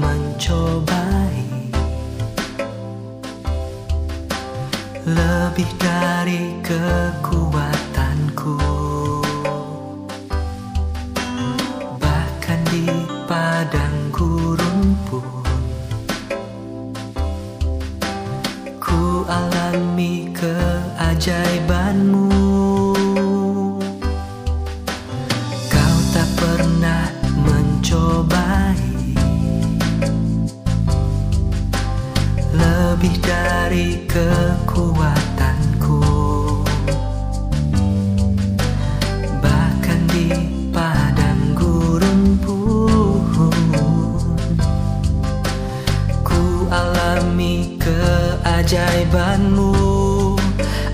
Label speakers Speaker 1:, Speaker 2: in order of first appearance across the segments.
Speaker 1: mencobai. Lebih dari kekuatanku. Bahkan di padang gurun pun ku alami lebih dari kekuatanku. Bahkan di padang gurun pun ku alami keajaibanmu.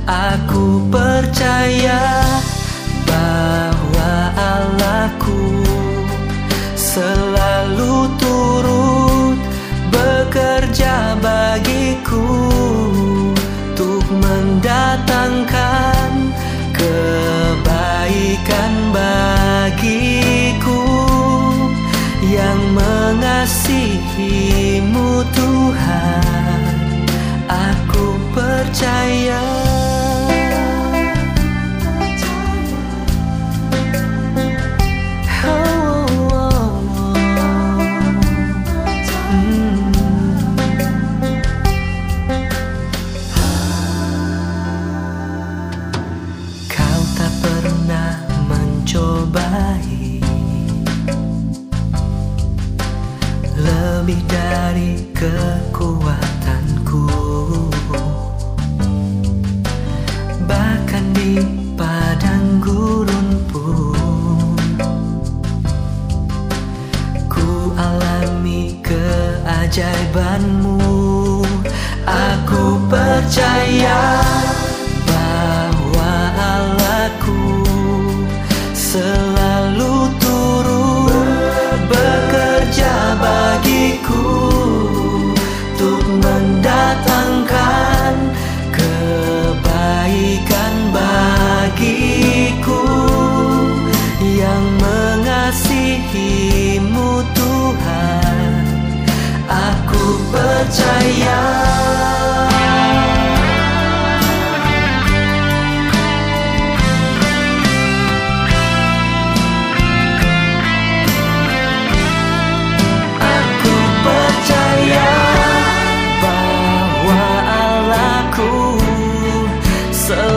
Speaker 1: Aku percaya bahwa Allahku selalu bagiku untuk mendatangkan kebaikan bagiku yang mengasihimu Tuhan mencobai lebih dari kekuatanku, bahkan di padang gurun pun ku alami keajaibanmu. Aku percaya percaya. Aku percaya bahwa Allahku selalu